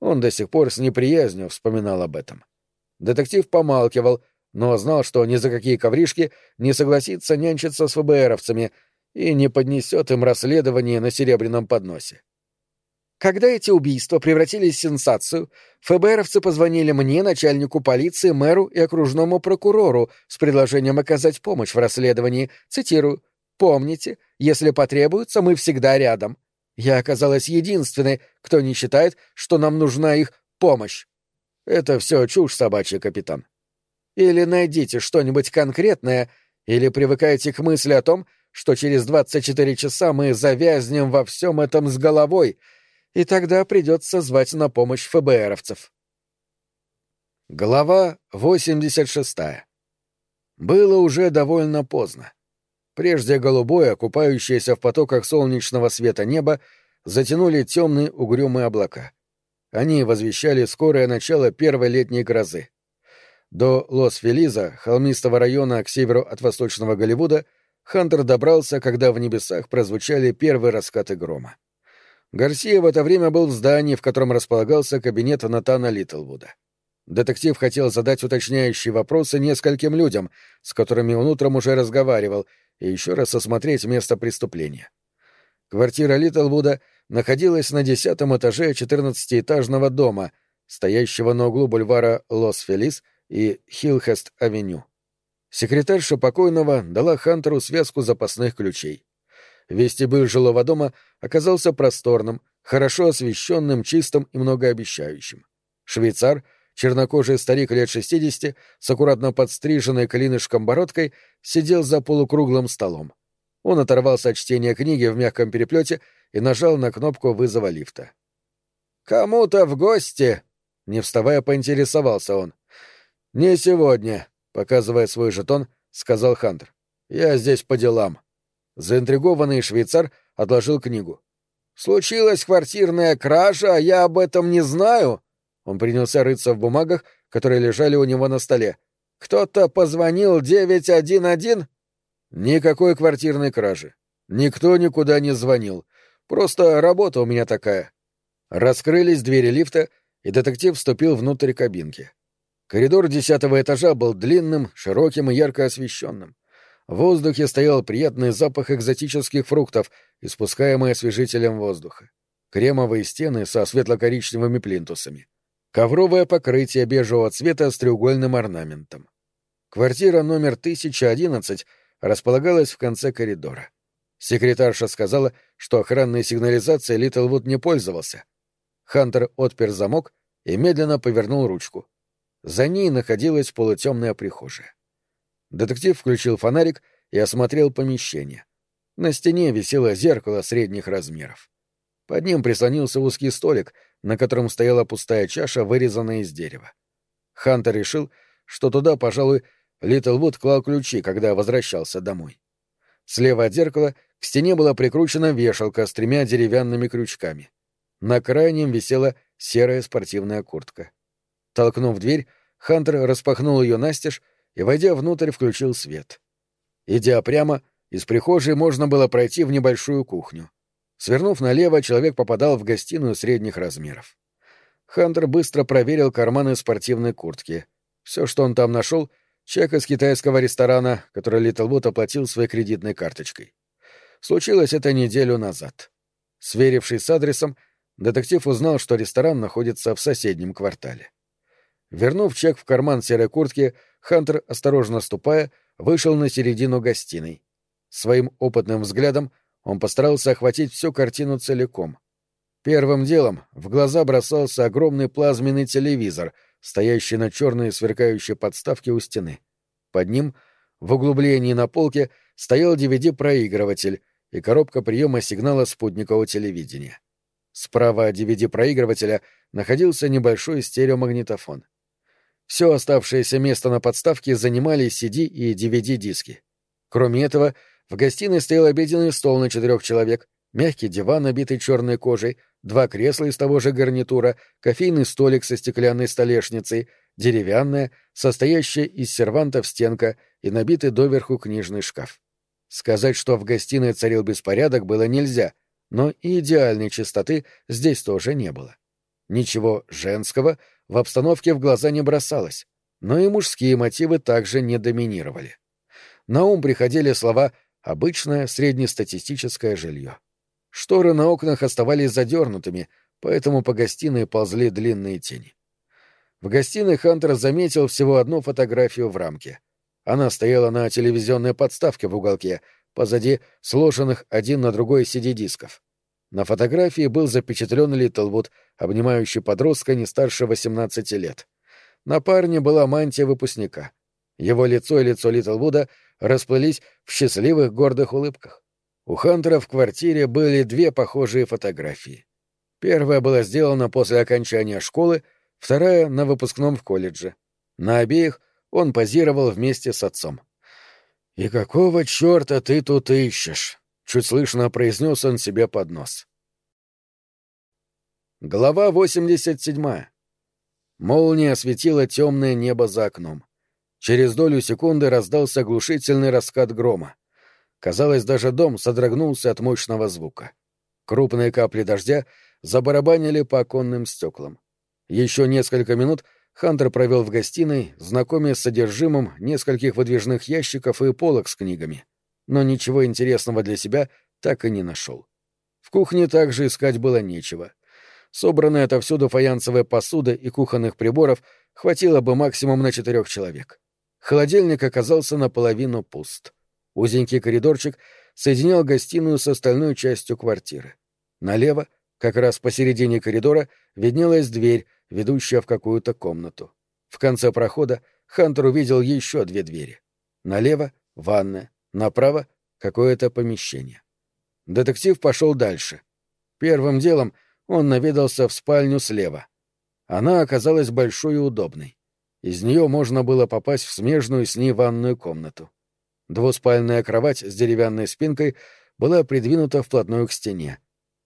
Он до сих пор с неприязнью вспоминал об этом. Детектив помалкивал, но знал, что ни за какие ковришки не согласится нянчиться с ФБРовцами и не поднесет им расследование на серебряном подносе. Когда эти убийства превратились в сенсацию, ФБРовцы позвонили мне, начальнику полиции, мэру и окружному прокурору с предложением оказать помощь в расследовании. Цитирую. «Помните, если потребуется, мы всегда рядом». Я оказалась единственной, кто не считает, что нам нужна их помощь. Это все чушь собачья, капитан. Или найдите что-нибудь конкретное, или привыкайте к мысли о том, что через 24 часа мы завязнем во всем этом с головой — и тогда придется звать на помощь ФБРовцев. Глава 86. Было уже довольно поздно. Прежде голубое, купающееся в потоках солнечного света небо, затянули темные угрюмые облака. Они возвещали скорое начало первой летней грозы. До Лос-Фелиза, холмистого района к северу от восточного Голливуда, Хантер добрался, когда в небесах прозвучали первые раскаты грома. Гарсия в это время был в здании, в котором располагался кабинет Натана Литлвуда. Детектив хотел задать уточняющие вопросы нескольким людям, с которыми он утром уже разговаривал, и еще раз осмотреть место преступления. Квартира Литлвуда находилась на десятом этаже четырнадцатиэтажного дома, стоящего на углу бульвара Лос-Фелис и Хилхест-авеню. Секретарша покойного дала Хантеру связку запасных ключей. Вестибюль жилого дома оказался просторным, хорошо освещенным, чистым и многообещающим. Швейцар — чернокожий старик лет шестидесяти с аккуратно подстриженной клинышком бородкой сидел за полукруглым столом. Он оторвался от чтения книги в мягком переплете и нажал на кнопку вызова лифта. «Кому-то в гости!» — не вставая, поинтересовался он. «Не сегодня», — показывая свой жетон, сказал Хантер. «Я здесь по делам». Заинтригованный швейцар отложил книгу. «Случилась квартирная кража, а я об этом не знаю», он принялся рыться в бумагах, которые лежали у него на столе. «Кто-то позвонил 911?» «Никакой квартирной кражи. Никто никуда не звонил. Просто работа у меня такая». Раскрылись двери лифта, и детектив вступил внутрь кабинки. Коридор десятого этажа был длинным, широким и ярко освещенным. В воздухе стоял приятный запах экзотических фруктов, испускаемый освежителем воздуха. Кремовые стены со светло-коричневыми плинтусами ковровое покрытие бежевого цвета с треугольным орнаментом. Квартира номер 1011 располагалась в конце коридора. Секретарша сказала, что охранной сигнализацией Литлвуд не пользовался. Хантер отпер замок и медленно повернул ручку. За ней находилась полутемная прихожая. Детектив включил фонарик и осмотрел помещение. На стене висело зеркало средних размеров. Под ним прислонился узкий столик, на котором стояла пустая чаша, вырезанная из дерева. Хантер решил, что туда, пожалуй, Литлвуд клал ключи, когда возвращался домой. Слева от зеркала к стене была прикручена вешалка с тремя деревянными крючками. На крайнем висела серая спортивная куртка. Толкнув дверь, Хантер распахнул ее настежь и, войдя внутрь, включил свет. Идя прямо, из прихожей можно было пройти в небольшую кухню. Свернув налево, человек попадал в гостиную средних размеров. Хантер быстро проверил карманы спортивной куртки. Все, что он там нашел, чек из китайского ресторана, который Литлвуд оплатил своей кредитной карточкой. Случилось это неделю назад. Сверившись с адресом, детектив узнал, что ресторан находится в соседнем квартале. Вернув чек в карман серой куртки, Хантер, осторожно ступая, вышел на середину гостиной. Своим опытным взглядом он постарался охватить всю картину целиком. Первым делом в глаза бросался огромный плазменный телевизор, стоящий на черной сверкающей подставке у стены. Под ним, в углублении на полке, стоял DVD-проигрыватель и коробка приема сигнала спутникового телевидения. Справа от DVD-проигрывателя находился небольшой стереомагнитофон. Все оставшееся место на подставке занимали CD и DVD-диски. Кроме этого, в гостиной стоял обеденный стол на четырех человек, мягкий диван, набитый черной кожей, два кресла из того же гарнитура, кофейный столик со стеклянной столешницей, деревянная, состоящая из сервантов стенка и набитый доверху книжный шкаф. Сказать, что в гостиной царил беспорядок, было нельзя, но и идеальной чистоты здесь тоже не было. Ничего женского в обстановке в глаза не бросалось, но и мужские мотивы также не доминировали. На ум приходили слова Обычное среднестатистическое жилье. Шторы на окнах оставались задернутыми, поэтому по гостиной ползли длинные тени. В гостиной Хантер заметил всего одну фотографию в рамке. Она стояла на телевизионной подставке в уголке, позади сложенных один на другой CD-дисков. На фотографии был запечатлен Литлвуд, обнимающий подростка не старше 18 лет. На парне была мантия выпускника. Его лицо и лицо Литлвуда расплылись в счастливых гордых улыбках. У Хантера в квартире были две похожие фотографии. Первая была сделана после окончания школы, вторая — на выпускном в колледже. На обеих он позировал вместе с отцом. «И какого черта ты тут ищешь?» — чуть слышно произнес он себе под нос. Глава 87. Молния осветила темное небо за окном. Через долю секунды раздался оглушительный раскат грома. Казалось, даже дом содрогнулся от мощного звука. Крупные капли дождя забарабанили по оконным стеклам. Еще несколько минут Хантер провел в гостиной, знакомясь с содержимым нескольких выдвижных ящиков и полок с книгами. Но ничего интересного для себя так и не нашел. В кухне также искать было нечего. Собранная отовсюду фаянсовая посуда и кухонных приборов хватило бы максимум на четырех человек. Холодильник оказался наполовину пуст. Узенький коридорчик соединял гостиную с остальной частью квартиры. Налево, как раз посередине коридора, виднелась дверь, ведущая в какую-то комнату. В конце прохода Хантер увидел еще две двери. Налево — ванная, направо — какое-то помещение. Детектив пошел дальше. Первым делом он наведался в спальню слева. Она оказалась большой и удобной. Из нее можно было попасть в смежную с ней ванную комнату. Двуспальная кровать с деревянной спинкой была придвинута вплотную к стене.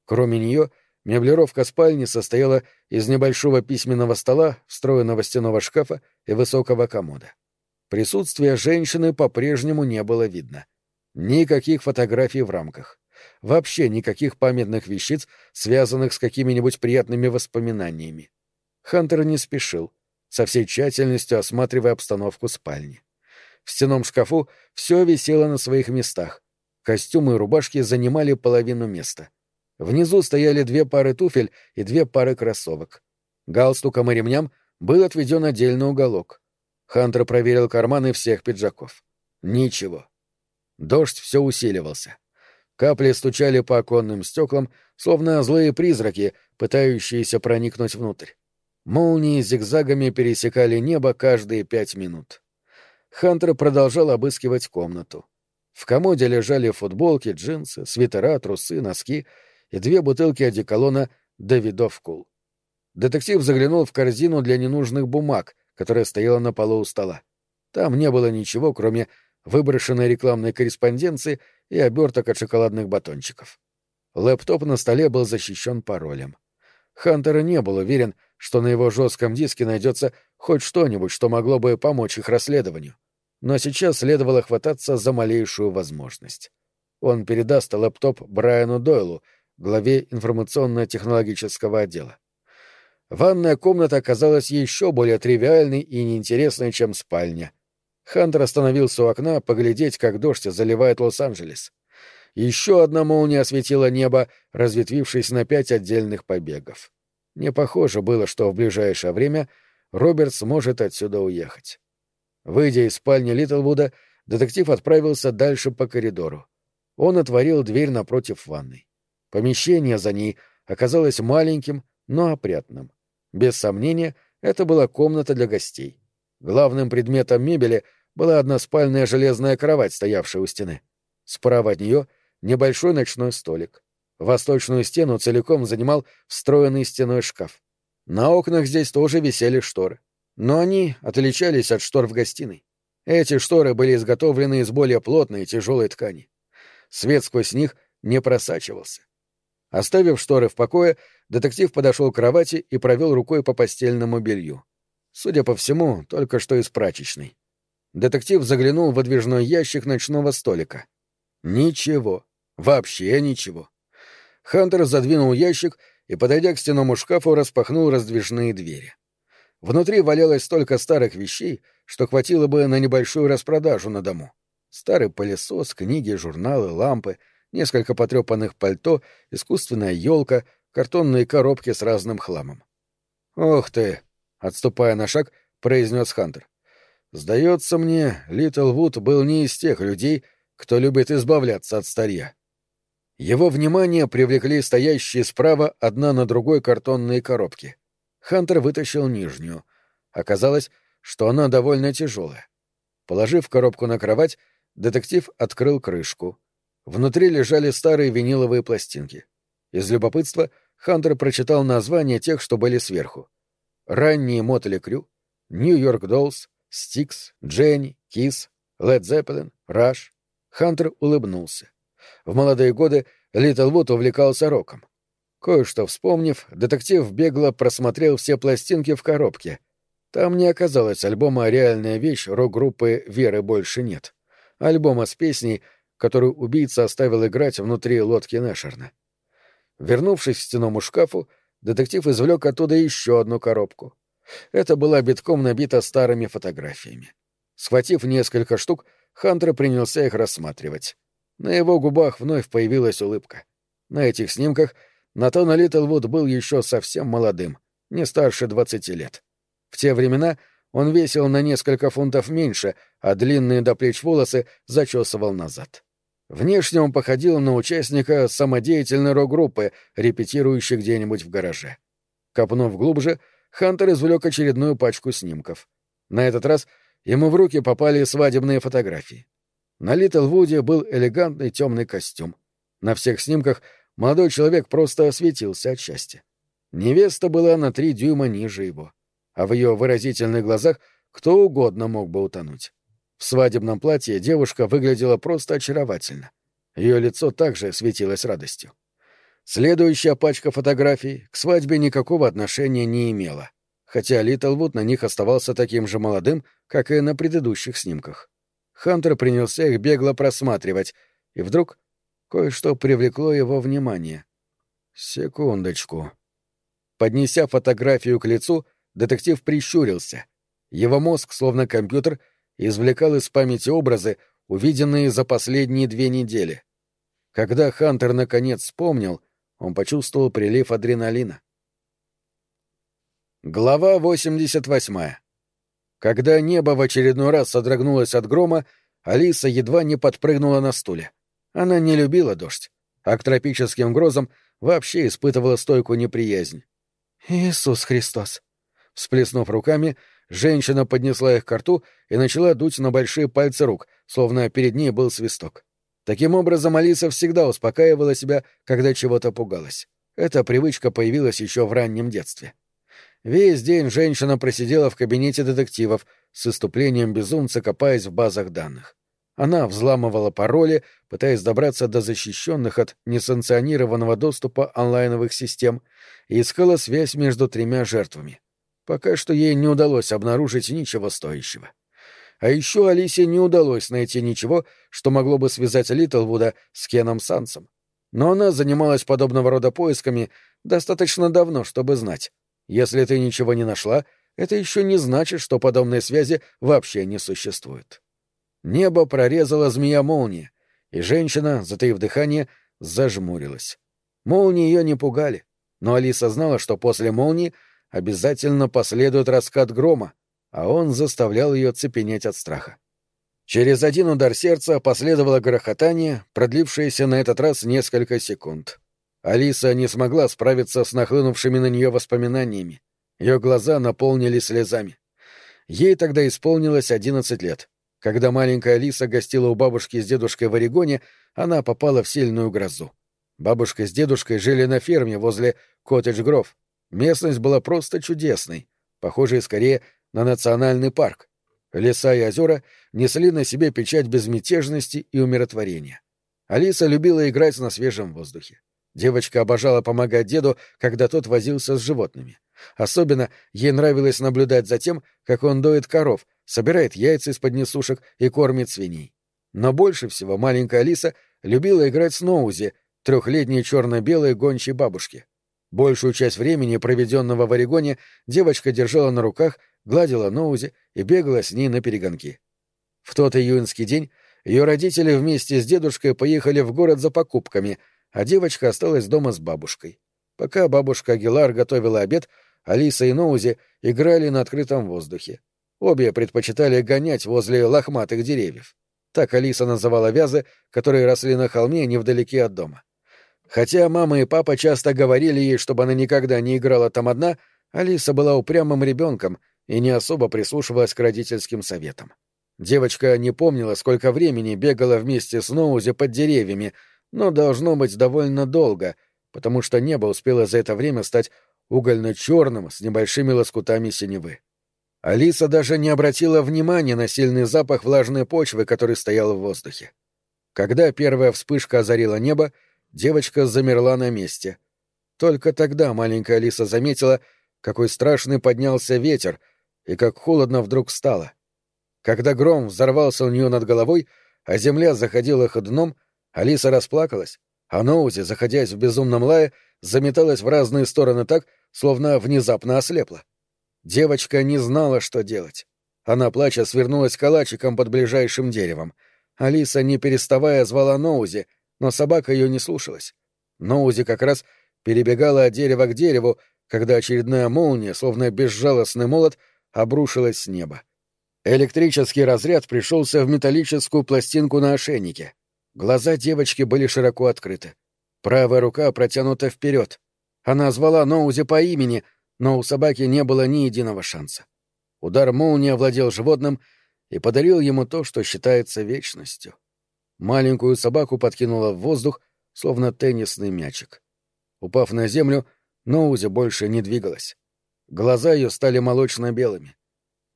Кроме нее, меблировка спальни состояла из небольшого письменного стола, встроенного стенного шкафа и высокого комода. Присутствия женщины по-прежнему не было видно. Никаких фотографий в рамках. Вообще никаких памятных вещиц, связанных с какими-нибудь приятными воспоминаниями. Хантер не спешил, со всей тщательностью осматривая обстановку спальни. В стенном шкафу все висело на своих местах. Костюмы и рубашки занимали половину места. Внизу стояли две пары туфель и две пары кроссовок. Галстуком и ремням был отведен отдельный уголок. Хантер проверил карманы всех пиджаков. Ничего. Дождь все усиливался. Капли стучали по оконным стеклам, словно злые призраки, пытающиеся проникнуть внутрь. Молнии зигзагами пересекали небо каждые пять минут. Хантер продолжал обыскивать комнату. В комоде лежали футболки, джинсы, свитера, трусы, носки и две бутылки одеколона «Давидов Кул». Детектив заглянул в корзину для ненужных бумаг, которая стояла на полу у стола. Там не было ничего, кроме выброшенной рекламной корреспонденции и оберток от шоколадных батончиков. Лэптоп на столе был защищен паролем. Хантер не был уверен, что на его жестком диске найдется хоть что-нибудь, что могло бы помочь их расследованию. Но сейчас следовало хвататься за малейшую возможность. Он передаст лэптоп Брайану Дойлу, главе информационно-технологического отдела. Ванная комната оказалась еще более тривиальной и неинтересной, чем спальня, Хантер остановился у окна поглядеть, как дождь заливает Лос-Анджелес. Еще одна молния осветила небо, разветвившись на пять отдельных побегов. Не похоже было, что в ближайшее время Роберт сможет отсюда уехать. Выйдя из спальни Литлвуда, детектив отправился дальше по коридору. Он отворил дверь напротив ванной. Помещение за ней оказалось маленьким, но опрятным. Без сомнения, это была комната для гостей. Главным предметом мебели была односпальная железная кровать, стоявшая у стены. Справа от нее небольшой ночной столик. Восточную стену целиком занимал встроенный стеной шкаф. На окнах здесь тоже висели шторы. Но они отличались от штор в гостиной. Эти шторы были изготовлены из более плотной и тяжелой ткани. Свет сквозь них не просачивался. Оставив шторы в покое, детектив подошел к кровати и провел рукой по постельному белью. Судя по всему, только что из прачечной. Детектив заглянул в выдвижной ящик ночного столика. Ничего. Вообще ничего. Хантер задвинул ящик и, подойдя к стенному шкафу, распахнул раздвижные двери. Внутри валялось столько старых вещей, что хватило бы на небольшую распродажу на дому. Старый пылесос, книги, журналы, лампы, несколько потрепанных пальто, искусственная елка, картонные коробки с разным хламом. «Ух ты!» Отступая на шаг, произнес Хантер. Сдается мне, Литл Вуд был не из тех людей, кто любит избавляться от старья. Его внимание привлекли стоящие справа одна на другой картонные коробки. Хантер вытащил нижнюю. Оказалось, что она довольно тяжелая. Положив коробку на кровать, детектив открыл крышку. Внутри лежали старые виниловые пластинки. Из любопытства Хантер прочитал названия тех, что были сверху. Ранние Мотели Крю, Нью-Йорк Доллс, Стикс, Дженни, Кис, Лед Зеппелин, Раш. Хантер улыбнулся. В молодые годы Литлвуд увлекался роком. Кое-что вспомнив, детектив бегло просмотрел все пластинки в коробке. Там не оказалось альбома «Реальная вещь» рок-группы «Веры больше нет». Альбома с песней, которую убийца оставил играть внутри лодки Нэшерна. Вернувшись к стенному шкафу, детектив извлек оттуда еще одну коробку. Это была битком набита старыми фотографиями. Схватив несколько штук, Хантер принялся их рассматривать. На его губах вновь появилась улыбка. На этих снимках Натан Литлвуд был еще совсем молодым, не старше двадцати лет. В те времена он весил на несколько фунтов меньше, а длинные до плеч волосы зачесывал назад. Внешне он походил на участника самодеятельной рок-группы, репетирующей где-нибудь в гараже. Копнув глубже, Хантер извлек очередную пачку снимков. На этот раз ему в руки попали свадебные фотографии. На Литлвуде был элегантный темный костюм. На всех снимках молодой человек просто светился от счастья. Невеста была на три дюйма ниже его, а в ее выразительных глазах кто угодно мог бы утонуть. В свадебном платье девушка выглядела просто очаровательно. Ее лицо также светилось радостью. Следующая пачка фотографий к свадьбе никакого отношения не имела, хотя Литлвуд на них оставался таким же молодым, как и на предыдущих снимках. Хантер принялся их бегло просматривать, и вдруг кое-что привлекло его внимание. Секундочку. Поднеся фотографию к лицу, детектив прищурился. Его мозг, словно компьютер, — извлекал из памяти образы, увиденные за последние две недели. Когда Хантер наконец вспомнил, он почувствовал прилив адреналина. Глава 88. Когда небо в очередной раз содрогнулось от грома, Алиса едва не подпрыгнула на стуле. Она не любила дождь, а к тропическим грозам вообще испытывала стойкую неприязнь. «Иисус Христос!» Всплеснув руками, Женщина поднесла их к рту и начала дуть на большие пальцы рук, словно перед ней был свисток. Таким образом, Алиса всегда успокаивала себя, когда чего-то пугалась. Эта привычка появилась еще в раннем детстве. Весь день женщина просидела в кабинете детективов с иступлением безумца, копаясь в базах данных. Она взламывала пароли, пытаясь добраться до защищенных от несанкционированного доступа онлайновых систем, и искала связь между тремя жертвами. Пока что ей не удалось обнаружить ничего стоящего. А еще Алисе не удалось найти ничего, что могло бы связать Литлвуда с Кеном Сансом. Но она занималась подобного рода поисками достаточно давно, чтобы знать. Если ты ничего не нашла, это еще не значит, что подобной связи вообще не существует. Небо прорезала змея-молния, и женщина, затаив дыхание, зажмурилась. Молнии ее не пугали, но Алиса знала, что после молнии обязательно последует раскат грома, а он заставлял ее цепенеть от страха. Через один удар сердца последовало грохотание, продлившееся на этот раз несколько секунд. Алиса не смогла справиться с нахлынувшими на нее воспоминаниями. Ее глаза наполнились слезами. Ей тогда исполнилось одиннадцать лет. Когда маленькая Алиса гостила у бабушки с дедушкой в Орегоне, она попала в сильную грозу. Бабушка с дедушкой жили на ферме возле Коттедж-Гров, Местность была просто чудесной, похожей скорее на национальный парк. Леса и озера несли на себе печать безмятежности и умиротворения. Алиса любила играть на свежем воздухе. Девочка обожала помогать деду, когда тот возился с животными. Особенно ей нравилось наблюдать за тем, как он доит коров, собирает яйца из-под несушек и кормит свиней. Но больше всего маленькая Алиса любила играть с Ноузи, трехлетней черно-белой гончей бабушки. Большую часть времени, проведенного в Орегоне, девочка держала на руках, гладила Ноузи и бегала с ней на перегонки. В тот июньский день ее родители вместе с дедушкой поехали в город за покупками, а девочка осталась дома с бабушкой. Пока бабушка Агилар готовила обед, Алиса и Ноузи играли на открытом воздухе. Обе предпочитали гонять возле лохматых деревьев. Так Алиса называла вязы, которые росли на холме невдалеке от дома. Хотя мама и папа часто говорили ей, чтобы она никогда не играла там одна, Алиса была упрямым ребенком и не особо прислушивалась к родительским советам. Девочка не помнила, сколько времени бегала вместе с Ноузи под деревьями, но должно быть довольно долго, потому что небо успело за это время стать угольно-черным с небольшими лоскутами синевы. Алиса даже не обратила внимания на сильный запах влажной почвы, который стоял в воздухе. Когда первая вспышка озарила небо, девочка замерла на месте. Только тогда маленькая Алиса заметила, какой страшный поднялся ветер и как холодно вдруг стало. Когда гром взорвался у нее над головой, а земля заходила ходуном, Алиса расплакалась, а Ноузи, заходясь в безумном лае, заметалась в разные стороны так, словно внезапно ослепла. Девочка не знала, что делать. Она, плача, свернулась калачиком под ближайшим деревом. Алиса, не переставая, звала Ноузи, но собака ее не слушалась. Ноузи как раз перебегала от дерева к дереву, когда очередная молния, словно безжалостный молот, обрушилась с неба. Электрический разряд пришелся в металлическую пластинку на ошейнике. Глаза девочки были широко открыты. Правая рука протянута вперед. Она звала Ноузи по имени — но у собаки не было ни единого шанса. Удар молнии овладел животным и подарил ему то, что считается вечностью. Маленькую собаку подкинуло в воздух, словно теннисный мячик. Упав на землю, Ноузи больше не двигалась. Глаза ее стали молочно-белыми.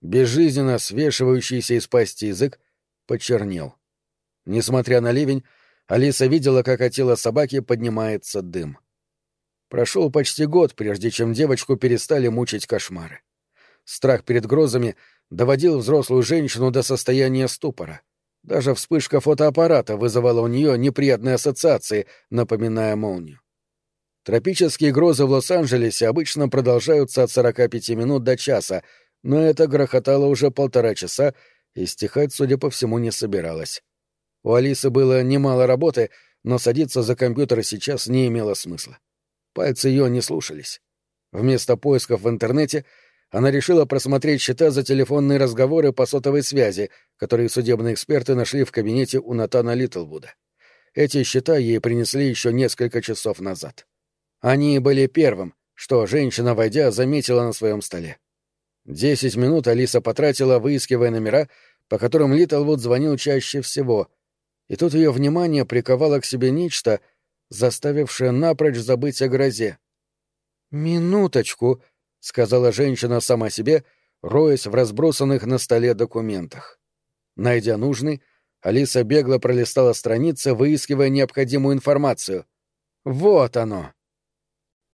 Безжизненно свешивающийся из пасти язык почернел. Несмотря на ливень, Алиса видела, как от тела собаки поднимается дым. — Прошел почти год, прежде чем девочку перестали мучить кошмары. Страх перед грозами доводил взрослую женщину до состояния ступора. Даже вспышка фотоаппарата вызывала у нее неприятные ассоциации, напоминая молнию. Тропические грозы в Лос-Анджелесе обычно продолжаются от 45 минут до часа, но это грохотало уже полтора часа и стихать, судя по всему, не собиралось. У Алисы было немало работы, но садиться за компьютер сейчас не имело смысла. Пальцы ее не слушались. Вместо поисков в интернете она решила просмотреть счета за телефонные разговоры по сотовой связи, которые судебные эксперты нашли в кабинете у Натана Литлвуда. Эти счета ей принесли еще несколько часов назад. Они были первым, что женщина, войдя, заметила на своем столе. Десять минут Алиса потратила, выискивая номера, по которым Литлвуд звонил чаще всего, и тут ее внимание приковало к себе нечто, заставившая напрочь забыть о грозе. «Минуточку», — сказала женщина сама себе, роясь в разбросанных на столе документах. Найдя нужный, Алиса бегло пролистала страницы, выискивая необходимую информацию. «Вот оно!»